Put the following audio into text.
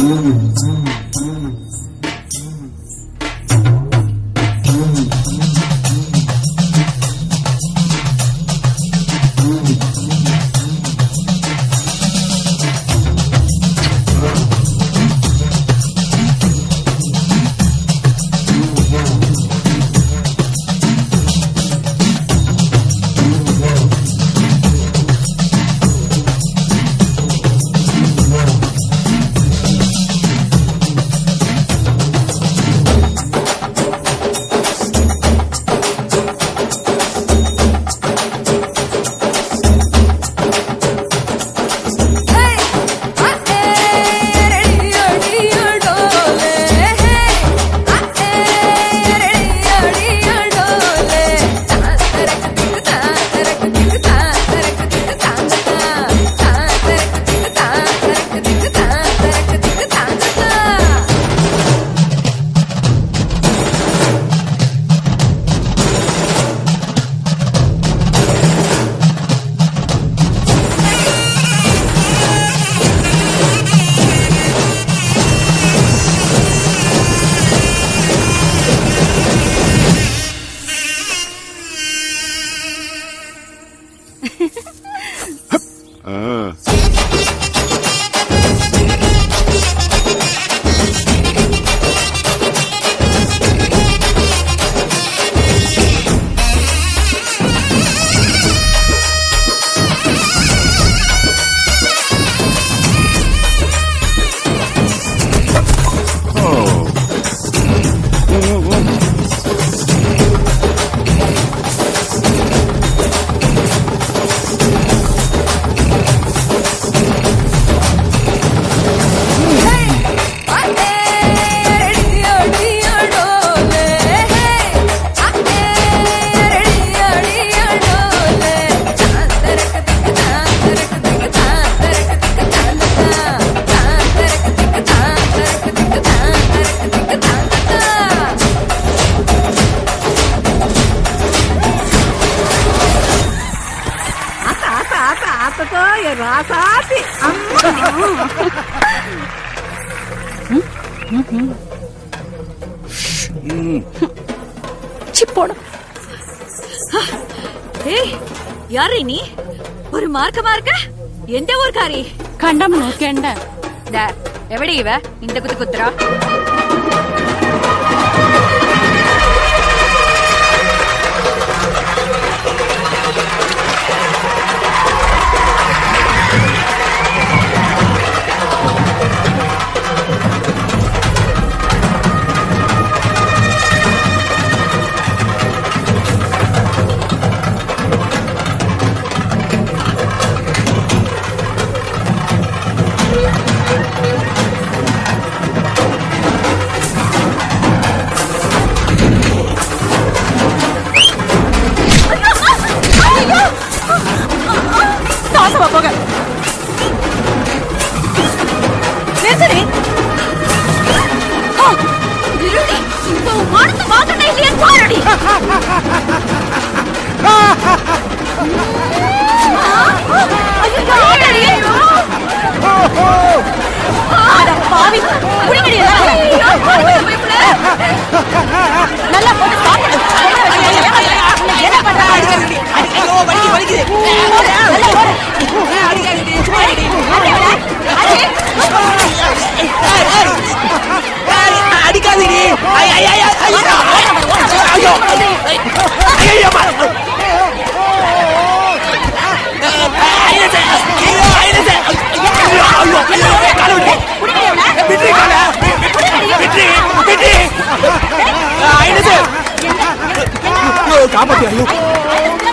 うん。ராசாத்தி. சிப்போட ஏய் யாரு நீ? ஒரு மார்க்கமா இருக்க? எந்த ஊர்க்காரி? கண்டம் நோக்கேண்ட எவடி இவ? இந்த குத்து குத்துறா? நாசமா போக. பேசுறே இருடி இந்த மானத்தை வாங்கடா இல்லையா? பாருடி. நல்லா Cảm ơn.